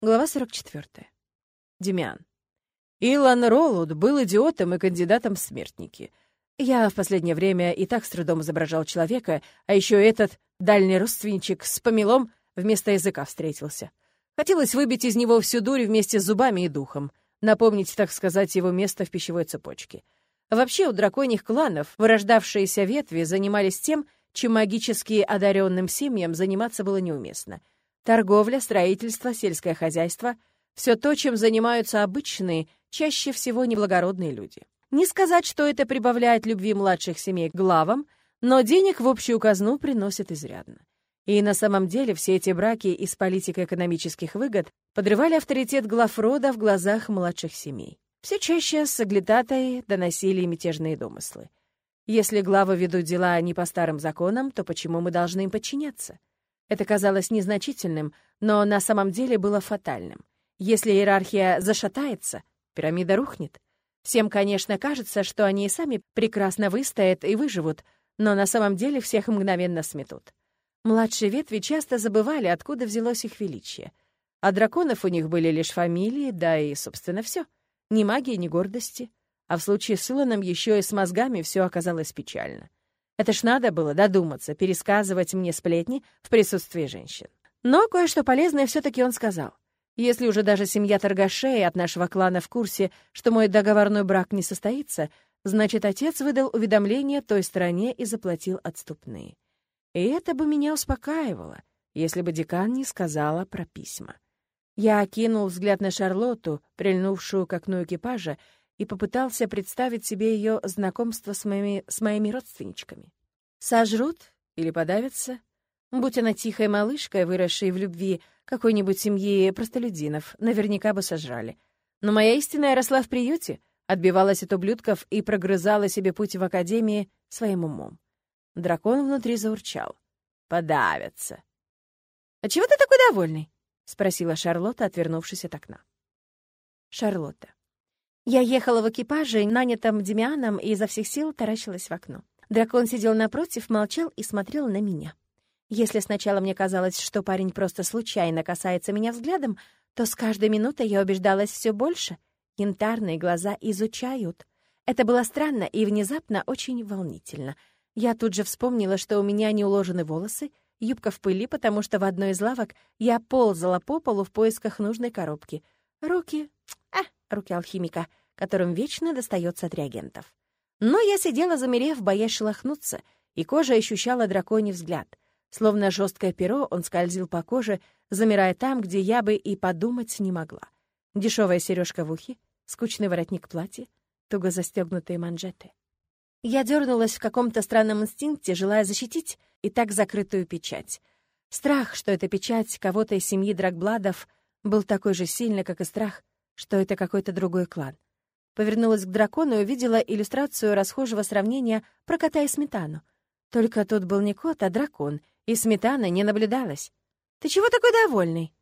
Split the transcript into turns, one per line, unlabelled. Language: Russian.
Глава 44. Демиан. Илон Роллуд был идиотом и кандидатом в смертники. Я в последнее время и так с трудом изображал человека, а еще этот дальний родственничек с помелом вместо языка встретился. Хотелось выбить из него всю дурь вместе с зубами и духом, напомнить, так сказать, его место в пищевой цепочке. Вообще, у драконьих кланов вырождавшиеся ветви занимались тем, чем магически одаренным семьям заниматься было неуместно — Торговля, строительство, сельское хозяйство — все то, чем занимаются обычные, чаще всего неблагородные люди. Не сказать, что это прибавляет любви младших семей к главам, но денег в общую казну приносит изрядно. И на самом деле все эти браки из политико-экономических выгод подрывали авторитет глав рода в глазах младших семей. Все чаще соглядатаи доносили мятежные домыслы. Если главы ведут дела не по старым законам, то почему мы должны им подчиняться? Это казалось незначительным, но на самом деле было фатальным. Если иерархия зашатается, пирамида рухнет. Всем, конечно, кажется, что они и сами прекрасно выстоят и выживут, но на самом деле всех мгновенно сметут. Младшие ветви часто забывали, откуда взялось их величие. А драконов у них были лишь фамилии, да и, собственно, все. Ни магии, ни гордости. А в случае с Илоном еще и с мозгами все оказалось печально. Это ж надо было додуматься, пересказывать мне сплетни в присутствии женщин. Но кое-что полезное все таки он сказал. Если уже даже семья торгашей от нашего клана в курсе, что мой договорной брак не состоится, значит, отец выдал уведомление той стороне и заплатил отступные. И это бы меня успокаивало, если бы декан не сказала про письма. Я окинул взгляд на Шарлотту, прильнувшую к окну экипажа, и попытался представить себе ее знакомство с моими, с моими родственничками. Сожрут или подавятся? Будь она тихой малышкой, выросшей в любви какой-нибудь семьи простолюдинов, наверняка бы сожрали. Но моя истинная росла в приюте, отбивалась от ублюдков и прогрызала себе путь в академии своим умом. Дракон внутри заурчал. «Подавятся». «А чего ты такой довольный?» — спросила Шарлотта, отвернувшись от окна. Шарлотта. Я ехала в экипаже, нанятом Демианом, и изо всех сил таращилась в окно. Дракон сидел напротив, молчал и смотрел на меня. Если сначала мне казалось, что парень просто случайно касается меня взглядом, то с каждой минутой я убеждалась все больше. Янтарные глаза изучают. Это было странно и внезапно очень волнительно. Я тут же вспомнила, что у меня не уложены волосы, юбка в пыли, потому что в одной из лавок я ползала по полу в поисках нужной коробки. Руки... А, руки алхимика — которым вечно достается от реагентов. Но я сидела, замерев, боясь шелохнуться, и кожа ощущала драконий взгляд. Словно жесткое перо, он скользил по коже, замирая там, где я бы и подумать не могла. Дешевая сережка в ухе, скучный воротник платья, туго застегнутые манжеты. Я дернулась в каком-то странном инстинкте, желая защитить и так закрытую печать. Страх, что это печать кого-то из семьи Драгбладов, был такой же сильный, как и страх, что это какой-то другой клан. Повернулась к дракону и увидела иллюстрацию расхожего сравнения про кота и сметану. Только тут был не кот, а дракон, и сметана не наблюдалась. «Ты чего такой довольный?»